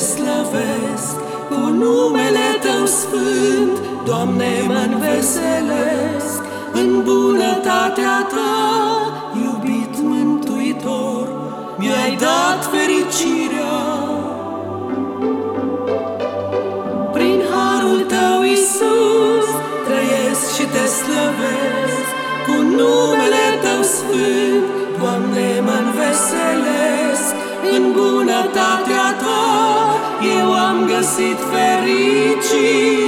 slăvesc, cu numele Tău sfânt, Doamne, mă înveselesc, în bunătatea Ta, iubit Mântuitor, mi-ai dat fericirea. Prin harul Tău, Iisus, trăiesc și Te slăvesc, cu numele Tău sfânt, Doamne, mă înveselesc, în bunătatea Ta, eu am găsit fericirea.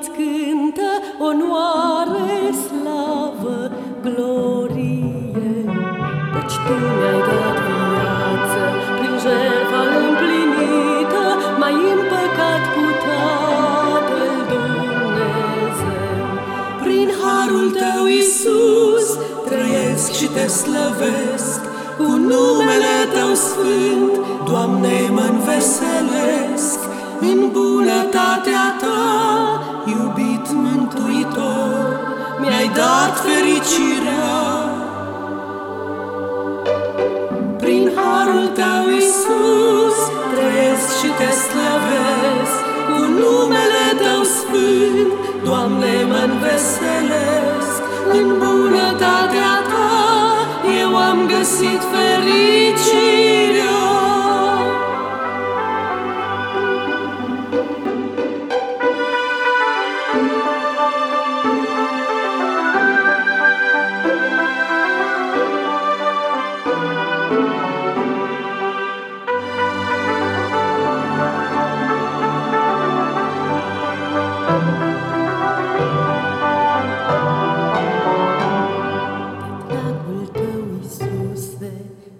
Îți cântă onoare, slavă, glorie. Căci tu mi-ai dat viață prin jertfa împlinită, mai împăcat cu Tatăl Dumnezeu. Prin harul tău, Iisus, trăiesc și te slăvesc, cu numele tău sfânt, Doamne, mă înveselesc, în bunătatea ta, iubit Mântuitor, mi-ai dat fericirea. Prin harul tău, Iisus, trăiesc și te slăvesc, cu numele tău sfânt, Doamne, mă înveselesc, în bunătatea ta, eu am găsit fericirea.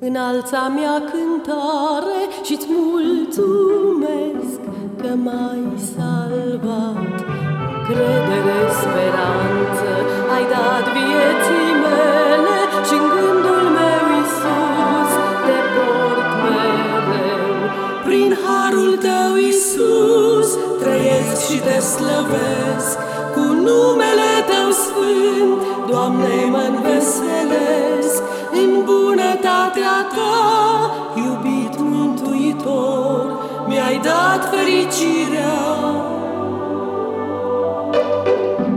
Înalța mea cântare și-ți mulțumesc că m-ai salvat. Credere, speranță, ai dat harul tău, Iisus, trăiesc și te slăvesc, cu numele tău sfânt, Doamne, mă înveselesc, în bunătatea ta, iubit Mântuitor, mi-ai dat fericirea.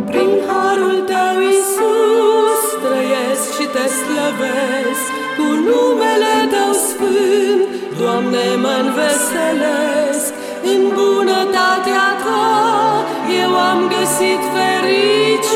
Prin harul tău, Iisus, trăiesc și te slăvesc, cu numele tău sfânt, Doamne, mă înveselesc, în bunătatea ta, eu am găsit fericire.